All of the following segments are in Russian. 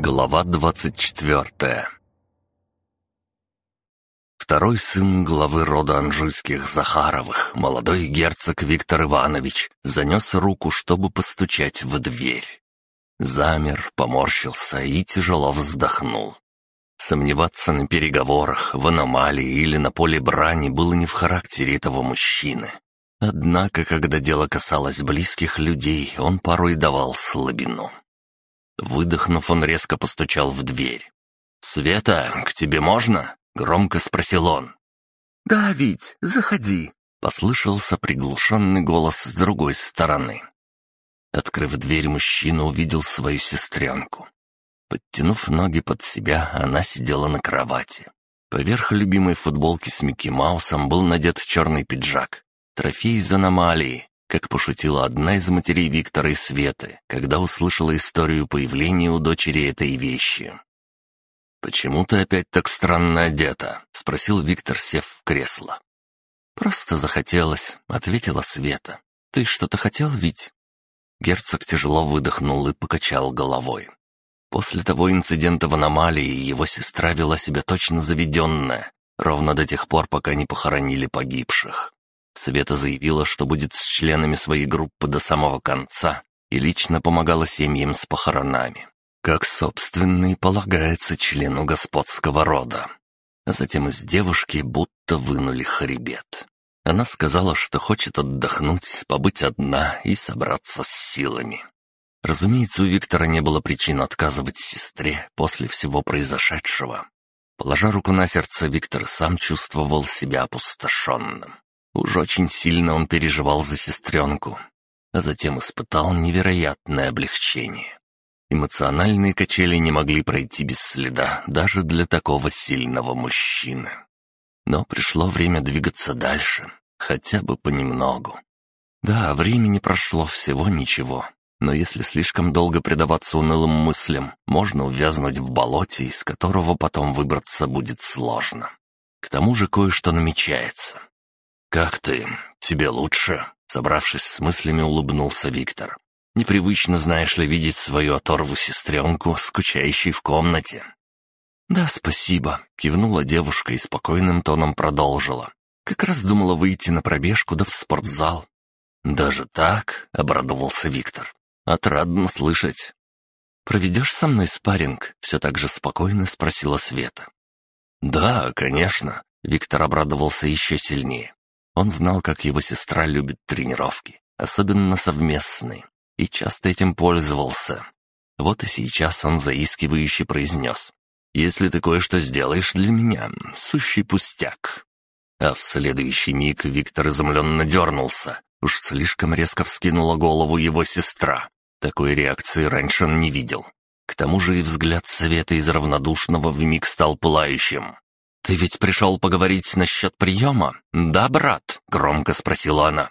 Глава двадцать четвертая Второй сын главы рода Анжуйских Захаровых, молодой герцог Виктор Иванович, занес руку, чтобы постучать в дверь. Замер, поморщился и тяжело вздохнул. Сомневаться на переговорах, в аномалии или на поле брани было не в характере этого мужчины. Однако, когда дело касалось близких людей, он порой давал слабину. Выдохнув, он резко постучал в дверь. «Света, к тебе можно?» — громко спросил он. «Да, Вить, заходи», — послышался приглушенный голос с другой стороны. Открыв дверь, мужчина увидел свою сестренку. Подтянув ноги под себя, она сидела на кровати. Поверх любимой футболки с Микки Маусом был надет черный пиджак. Трофей из аномалии, как пошутила одна из матерей Виктора и Светы, когда услышала историю появления у дочери этой вещи. «Почему ты опять так странно одета?» — спросил Виктор, сев в кресло. «Просто захотелось», — ответила Света. «Ты что-то хотел, Вить?» Герцог тяжело выдохнул и покачал головой. После того инцидента в аномалии его сестра вела себя точно заведенная, ровно до тех пор, пока не похоронили погибших. Света заявила, что будет с членами своей группы до самого конца и лично помогала семьям с похоронами, как, собственно, и полагается члену господского рода. А затем из девушки будто вынули хребет. Она сказала, что хочет отдохнуть, побыть одна и собраться с силами. Разумеется, у Виктора не было причин отказывать сестре после всего произошедшего. Положа руку на сердце, Виктор сам чувствовал себя опустошенным. Уж очень сильно он переживал за сестренку, а затем испытал невероятное облегчение. Эмоциональные качели не могли пройти без следа даже для такого сильного мужчины. Но пришло время двигаться дальше, хотя бы понемногу. Да, времени прошло всего ничего, но если слишком долго предаваться унылым мыслям, можно увязнуть в болоте, из которого потом выбраться будет сложно. К тому же кое-что намечается. «Как ты? Тебе лучше?» Собравшись с мыслями, улыбнулся Виктор. «Непривычно, знаешь ли, видеть свою оторву сестренку, скучающей в комнате». «Да, спасибо», — кивнула девушка и спокойным тоном продолжила. «Как раз думала выйти на пробежку да в спортзал». «Даже так?» — обрадовался Виктор. «Отрадно слышать». «Проведешь со мной спарринг?» — все так же спокойно спросила Света. «Да, конечно», — Виктор обрадовался еще сильнее. Он знал, как его сестра любит тренировки, особенно совместные, и часто этим пользовался. Вот и сейчас он заискивающе произнес. «Если ты кое-что сделаешь для меня, сущий пустяк». А в следующий миг Виктор изумленно дернулся. Уж слишком резко вскинула голову его сестра. Такой реакции раньше он не видел. К тому же и взгляд Света из равнодушного вмиг стал пылающим. «Ты ведь пришел поговорить насчет приема, да, брат?» — громко спросила она.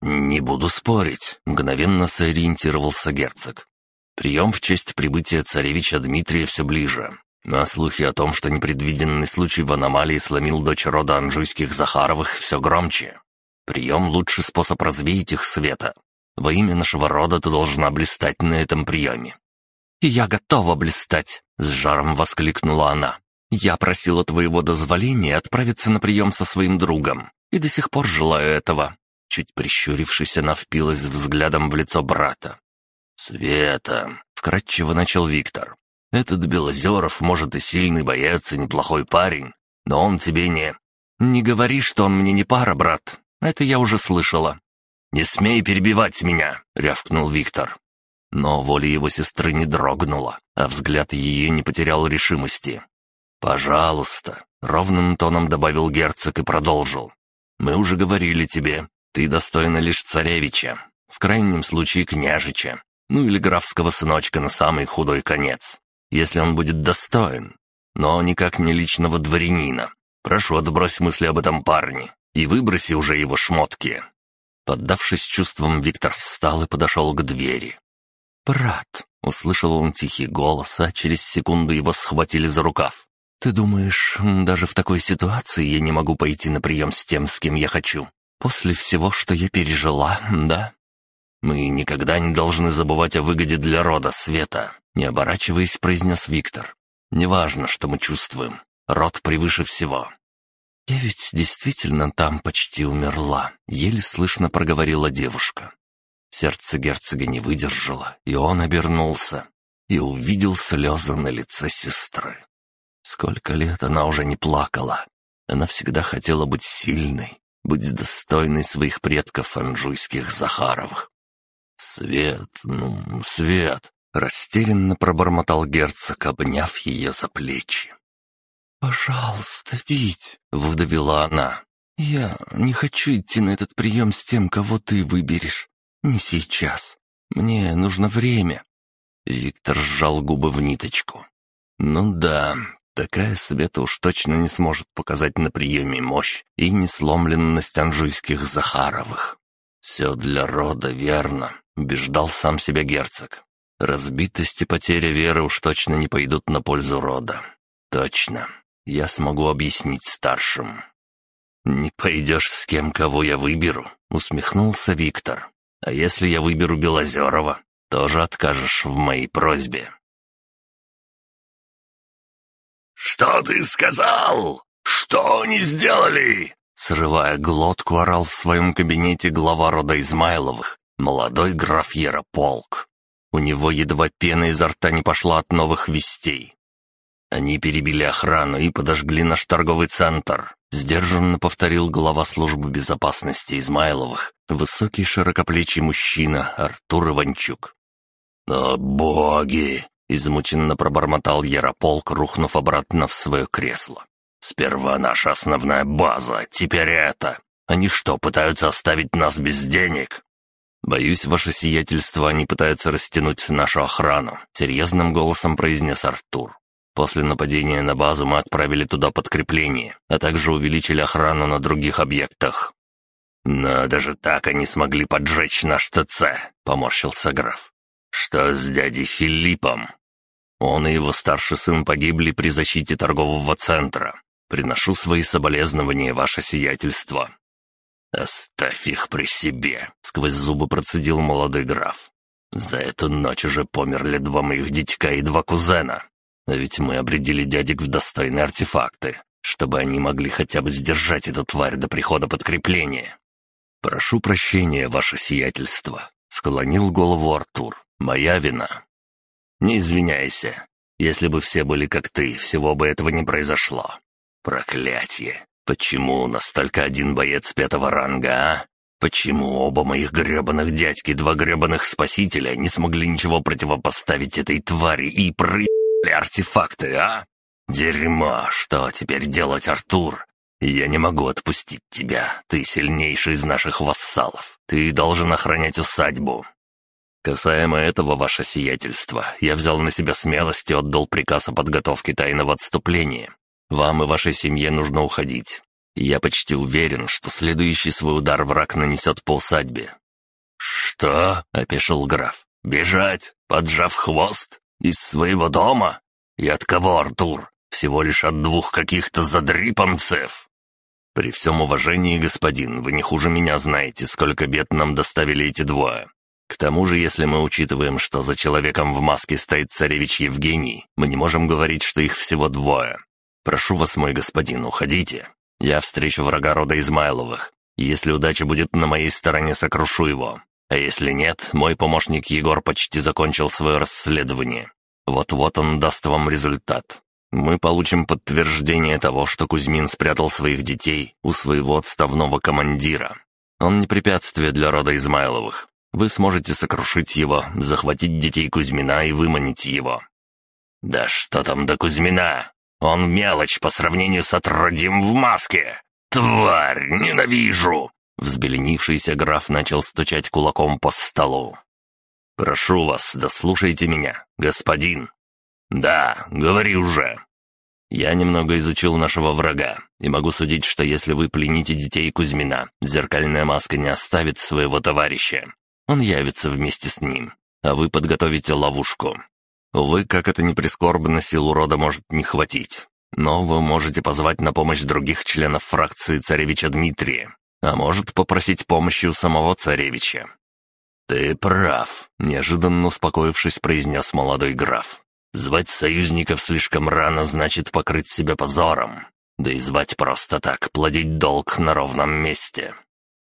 «Не буду спорить», — мгновенно сориентировался герцог. «Прием в честь прибытия царевича Дмитрия все ближе, а слухи о том, что непредвиденный случай в аномалии сломил дочь рода Анжуйских Захаровых, все громче. Прием — лучший способ развеять их света. Во имя нашего рода ты должна блистать на этом приеме». «И я готова блистать!» — с жаром воскликнула она. Я просила твоего дозволения отправиться на прием со своим другом, и до сих пор желаю этого». Чуть прищурившись, она впилась взглядом в лицо брата. «Света», — вкратчиво начал Виктор, — «этот Белозеров, может, и сильный боец, и неплохой парень, но он тебе не...» «Не говори, что он мне не пара, брат. Это я уже слышала». «Не смей перебивать меня!» — рявкнул Виктор. Но воля его сестры не дрогнула, а взгляд ее не потерял решимости. «Пожалуйста», — ровным тоном добавил герцог и продолжил. «Мы уже говорили тебе, ты достойна лишь царевича, в крайнем случае княжича, ну или графского сыночка на самый худой конец, если он будет достоин, но никак не личного дворянина. Прошу, отбрось мысли об этом парне и выброси уже его шмотки». Поддавшись чувствам, Виктор встал и подошел к двери. «Брат!» — услышал он тихий голос, а через секунду его схватили за рукав. «Ты думаешь, даже в такой ситуации я не могу пойти на прием с тем, с кем я хочу? После всего, что я пережила, да?» Мы никогда не должны забывать о выгоде для рода Света», — не оборачиваясь, произнес Виктор. «Неважно, что мы чувствуем. Род превыше всего». «Я ведь действительно там почти умерла», — еле слышно проговорила девушка. Сердце герцога не выдержало, и он обернулся и увидел слезы на лице сестры. Сколько лет она уже не плакала. Она всегда хотела быть сильной, быть достойной своих предков анжуйских Захаровых. «Свет, ну, Свет!» — растерянно пробормотал герцог, обняв ее за плечи. «Пожалуйста, Вить!» — выдавила она. «Я не хочу идти на этот прием с тем, кого ты выберешь. Не сейчас. Мне нужно время». Виктор сжал губы в ниточку. «Ну да, такая Света уж точно не сможет показать на приеме мощь и несломленность анжуйских Захаровых. Все для рода верно убеждал сам себя герцог. Разбитость и потеря веры уж точно не пойдут на пользу рода. Точно. Я смогу объяснить старшим. «Не пойдешь с кем, кого я выберу», — усмехнулся Виктор. «А если я выберу Белозерова, тоже откажешь в моей просьбе». «Что ты сказал? Что они сделали?» Срывая глотку, орал в своем кабинете глава рода Измайловых, Молодой граф Ярополк. У него едва пена изо рта не пошла от новых вестей. Они перебили охрану и подожгли наш торговый центр. Сдержанно повторил глава службы безопасности Измайловых, высокий широкоплечий мужчина Артур Иванчук. «О боги!» — измученно пробормотал Ярополк, рухнув обратно в свое кресло. «Сперва наша основная база, теперь это. Они что, пытаются оставить нас без денег?» «Боюсь, ваше сиятельство, они пытаются растянуть нашу охрану», — серьезным голосом произнес Артур. «После нападения на базу мы отправили туда подкрепление, а также увеличили охрану на других объектах». «Надо же так они смогли поджечь наш ТЦ», — поморщился граф. «Что с дядей Филиппом?» Он и его старший сын погибли при защите торгового центра. Приношу свои соболезнования, ваше сиятельство. «Оставь их при себе», — сквозь зубы процедил молодой граф. «За эту ночь уже померли два моих дитька и два кузена. А ведь мы обредили дядек в достойные артефакты, чтобы они могли хотя бы сдержать эту тварь до прихода подкрепления». «Прошу прощения, ваше сиятельство», — склонил голову Артур. «Моя вина». «Не извиняйся. Если бы все были как ты, всего бы этого не произошло. Проклятие! Почему у нас только один боец пятого ранга, а? Почему оба моих гребаных дядьки, два гребаных спасителя, не смогли ничего противопоставить этой твари и проебали артефакты, а? Дерьмо, что теперь делать, Артур? Я не могу отпустить тебя. Ты сильнейший из наших вассалов. Ты должен охранять усадьбу. Касаемо этого, ваше сиятельство, я взял на себя смелость и отдал приказ о подготовке тайного отступления. Вам и вашей семье нужно уходить. я почти уверен, что следующий свой удар враг нанесет по усадьбе». «Что?» — опешил граф. «Бежать, поджав хвост? Из своего дома? И от кого, Артур? Всего лишь от двух каких-то задрипанцев?» «При всем уважении, господин, вы не хуже меня знаете, сколько бед нам доставили эти двое. К тому же, если мы учитываем, что за человеком в маске стоит царевич Евгений, мы не можем говорить, что их всего двое. «Прошу вас, мой господин, уходите. Я встречу врага рода Измайловых. Если удача будет на моей стороне, сокрушу его. А если нет, мой помощник Егор почти закончил свое расследование. Вот-вот он даст вам результат. Мы получим подтверждение того, что Кузьмин спрятал своих детей у своего отставного командира. Он не препятствие для рода Измайловых. Вы сможете сокрушить его, захватить детей Кузьмина и выманить его». «Да что там до Кузьмина? Он мелочь по сравнению с отродьем в маске. Тварь, ненавижу!» Взбеленившийся граф начал стучать кулаком по столу. «Прошу вас, дослушайте меня, господин». «Да, говори уже». «Я немного изучил нашего врага, и могу судить, что если вы плените детей Кузьмина, зеркальная маска не оставит своего товарища. Он явится вместе с ним, а вы подготовите ловушку. Увы, как это ни прискорбно, сил рода может не хватить. Но вы можете позвать на помощь других членов фракции царевича Дмитрия, а может попросить помощи у самого царевича. «Ты прав», — неожиданно успокоившись, произнес молодой граф. «Звать союзников слишком рано значит покрыть себя позором. Да и звать просто так, плодить долг на ровном месте.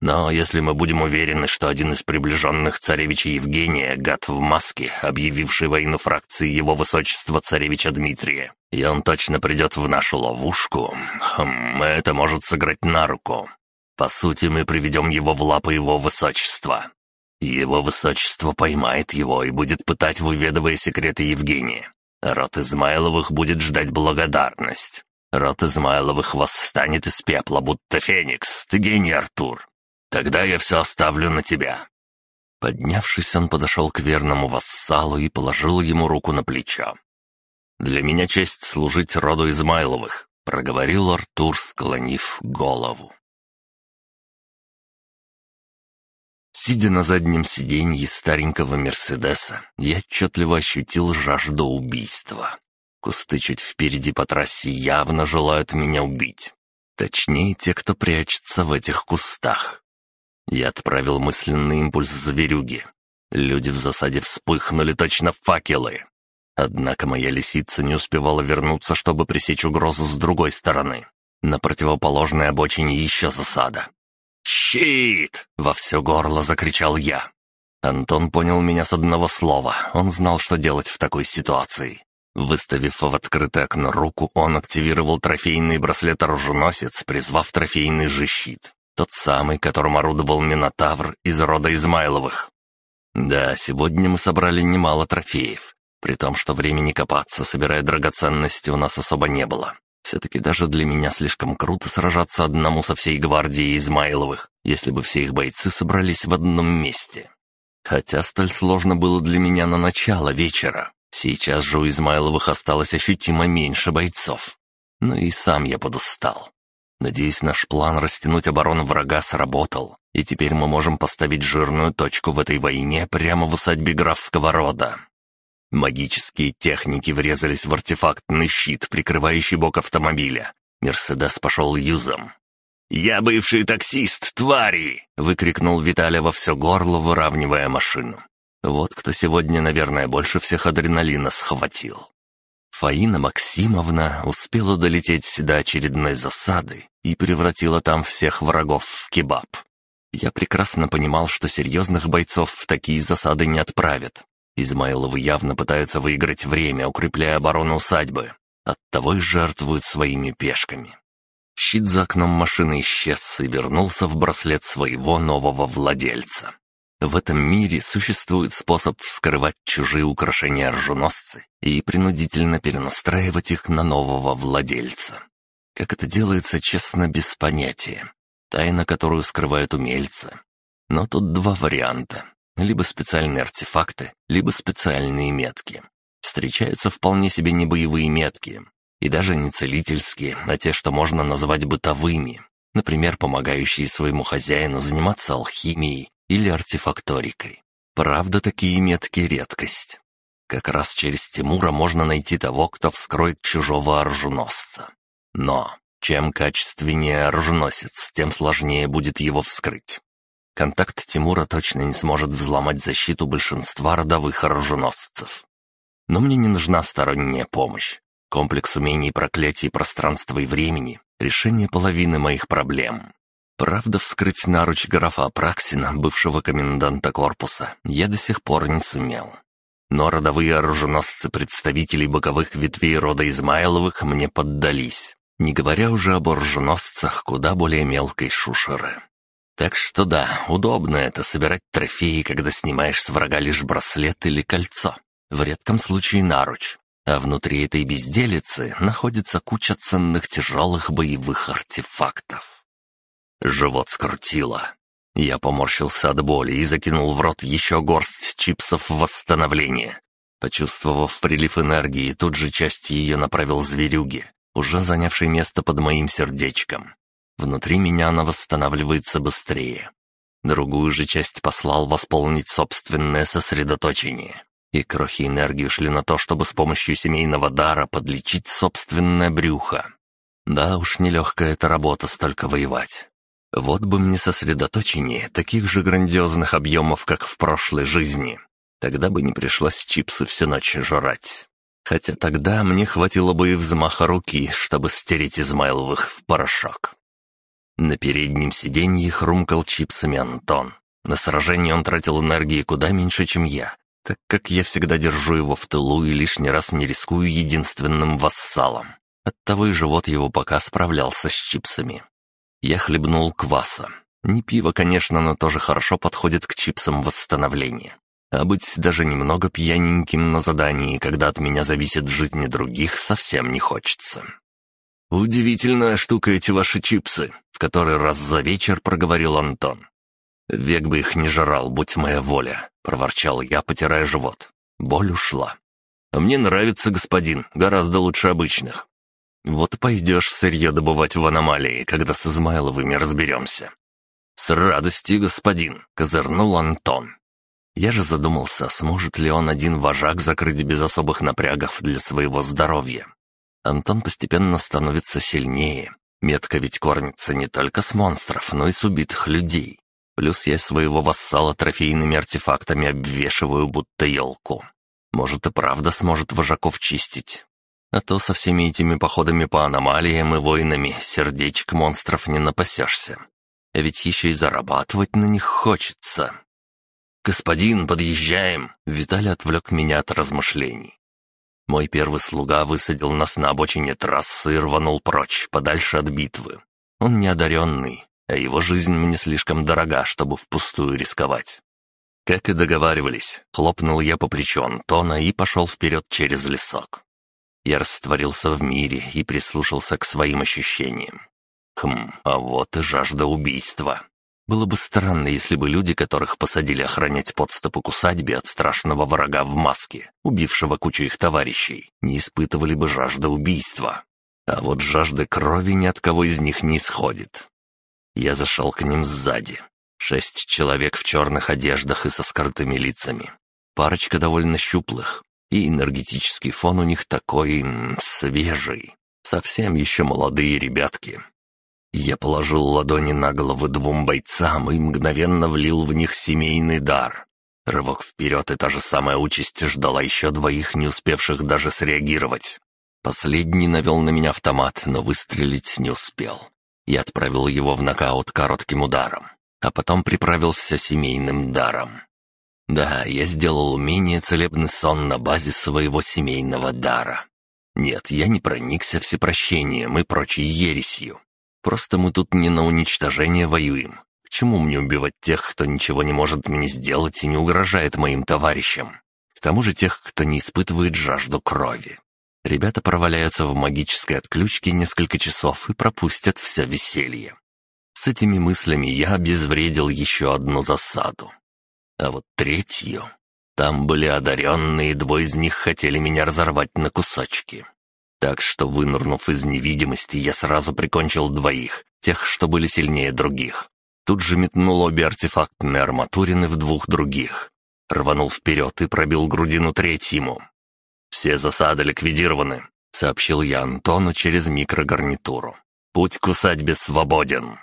Но если мы будем уверены, что один из приближенных царевича Евгения, гад в маске, объявивший войну фракции его высочества царевича Дмитрия, и он точно придет в нашу ловушку, хм, это может сыграть на руку. По сути, мы приведем его в лапы его высочества. Его высочество поймает его и будет пытать, выведывая секреты Евгения. Род Измайловых будет ждать благодарность. Род Измайловых восстанет из пепла, будто феникс. Ты гений, Артур. Тогда я все оставлю на тебя». Поднявшись, он подошел к верному вассалу и положил ему руку на плечо. «Для меня честь служить роду Измайловых», — проговорил Артур, склонив голову. Сидя на заднем сиденье старенького «Мерседеса», я отчетливо ощутил жажду убийства. Кусты чуть впереди по трассе явно желают меня убить. Точнее, те, кто прячется в этих кустах. Я отправил мысленный импульс зверюги. Люди в засаде вспыхнули точно факелы. Однако моя лисица не успевала вернуться, чтобы пресечь угрозу с другой стороны. На противоположной обочине еще засада. «Щит!» — во все горло закричал я. Антон понял меня с одного слова. Он знал, что делать в такой ситуации. Выставив в открытое окно руку, он активировал трофейный браслет-оруженосец, призвав трофейный же щит. Тот самый, которым орудовал Минотавр из рода Измайловых. Да, сегодня мы собрали немало трофеев, при том, что времени копаться, собирая драгоценности, у нас особо не было. Все-таки даже для меня слишком круто сражаться одному со всей гвардией Измайловых, если бы все их бойцы собрались в одном месте. Хотя столь сложно было для меня на начало вечера. Сейчас же у Измайловых осталось ощутимо меньше бойцов. Ну и сам я подустал. Надеюсь, наш план растянуть оборону врага сработал, и теперь мы можем поставить жирную точку в этой войне прямо в усадьбе графского рода. Магические техники врезались в артефактный щит, прикрывающий бок автомобиля. Мерседес пошел юзом. «Я бывший таксист, твари!» — выкрикнул Виталя во все горло, выравнивая машину. Вот кто сегодня, наверное, больше всех адреналина схватил. Фаина Максимовна успела долететь до очередной засады и превратила там всех врагов в кебаб. Я прекрасно понимал, что серьезных бойцов в такие засады не отправят. Измайловы явно пытаются выиграть время, укрепляя оборону усадьбы. Оттого и жертвуют своими пешками. Щит за окном машины исчез и вернулся в браслет своего нового владельца. В этом мире существует способ вскрывать чужие украшения оруженосцы и принудительно перенастраивать их на нового владельца. Как это делается, честно, без понятия. Тайна, которую скрывают умельцы. Но тут два варианта. Либо специальные артефакты, либо специальные метки. Встречаются вполне себе не боевые метки. И даже не целительские, а те, что можно назвать бытовыми. Например, помогающие своему хозяину заниматься алхимией или артефакторикой. Правда, такие метки — редкость. Как раз через Тимура можно найти того, кто вскроет чужого оруженосца. Но чем качественнее оруженосец, тем сложнее будет его вскрыть. Контакт Тимура точно не сможет взломать защиту большинства родовых оруженосцев. Но мне не нужна сторонняя помощь. Комплекс умений проклятий пространства и времени — решение половины моих проблем. Правда, вскрыть наруч графа Апраксина, бывшего коменданта корпуса, я до сих пор не сумел. Но родовые оруженосцы представителей боковых ветвей рода Измайловых мне поддались, не говоря уже об оруженосцах куда более мелкой шушеры. Так что да, удобно это собирать трофеи, когда снимаешь с врага лишь браслет или кольцо, в редком случае наруч. А внутри этой безделицы находится куча ценных тяжелых боевых артефактов. Живот скрутило. Я поморщился от боли и закинул в рот еще горсть чипсов восстановления. Почувствовав прилив энергии, тут же часть ее направил зверюге, уже занявшей место под моим сердечком. Внутри меня она восстанавливается быстрее. Другую же часть послал восполнить собственное сосредоточение. И крохи энергии ушли на то, чтобы с помощью семейного дара подлечить собственное брюхо. Да уж, нелегкая эта работа столько воевать. Вот бы мне сосредоточение таких же грандиозных объемов, как в прошлой жизни. Тогда бы не пришлось чипсы всю ночь жрать. Хотя тогда мне хватило бы и взмаха руки, чтобы стереть Измайловых в порошок. На переднем сиденье хрумкал чипсами Антон. На сражение он тратил энергии куда меньше, чем я, так как я всегда держу его в тылу и лишний раз не рискую единственным вассалом. Оттого и живот его пока справлялся с чипсами. Я хлебнул кваса. Не пиво, конечно, но тоже хорошо подходит к чипсам восстановления. А быть даже немного пьяненьким на задании, когда от меня зависит жизнь других, совсем не хочется. «Удивительная штука эти ваши чипсы», — в который раз за вечер проговорил Антон. «Век бы их не жрал, будь моя воля», — проворчал я, потирая живот. Боль ушла. «А мне нравится, господин, гораздо лучше обычных. Вот пойдешь сырье добывать в аномалии, когда с Измайловыми разберемся». «С радостью, господин», — козырнул Антон. Я же задумался, сможет ли он один вожак закрыть без особых напрягов для своего здоровья. Антон постепенно становится сильнее. Метка ведь кормится не только с монстров, но и с убитых людей. Плюс я своего вассала трофейными артефактами обвешиваю, будто елку. Может и правда сможет вожаков чистить. А то со всеми этими походами по аномалиям и войнами сердечек монстров не напасешься. А ведь еще и зарабатывать на них хочется. «Господин, подъезжаем!» Виталий отвлек меня от размышлений. Мой первый слуга высадил нас на обочине трассы и рванул прочь, подальше от битвы. Он неодаренный, а его жизнь мне слишком дорога, чтобы впустую рисковать. Как и договаривались, хлопнул я по плечу Антона и пошел вперед через лесок. Я растворился в мире и прислушался к своим ощущениям. Хм, а вот и жажда убийства. Было бы странно, если бы люди, которых посадили охранять подступы к усадьбе от страшного врага в маске, убившего кучу их товарищей, не испытывали бы жажды убийства. А вот жажды крови ни от кого из них не исходит. Я зашел к ним сзади. Шесть человек в черных одеждах и со скрытыми лицами. Парочка довольно щуплых, и энергетический фон у них такой... М, свежий. Совсем еще молодые ребятки, я положил ладони на головы двум бойцам и мгновенно влил в них семейный дар. Рывок вперед, и та же самая участь ждала еще двоих, не успевших даже среагировать. Последний навел на меня автомат, но выстрелить не успел. Я отправил его в нокаут коротким ударом, а потом приправил все семейным даром. Да, я сделал умение целебный сон на базе своего семейного дара. Нет, я не проникся всепрощением и прочей ересью. Просто мы тут не на уничтожение воюем. К чему мне убивать тех, кто ничего не может мне сделать и не угрожает моим товарищам? К тому же тех, кто не испытывает жажду крови. Ребята проваляются в магической отключке несколько часов и пропустят все веселье. С этими мыслями я обезвредил еще одну засаду. А вот третью... Там были одаренные, двое из них хотели меня разорвать на кусочки. Так что, вынырнув из невидимости, я сразу прикончил двоих, тех, что были сильнее других. Тут же метнул обе артефактные арматурины в двух других. Рванул вперед и пробил грудину третьему. «Все засады ликвидированы», — сообщил я Антону через микрогарнитуру. «Путь к усадьбе свободен».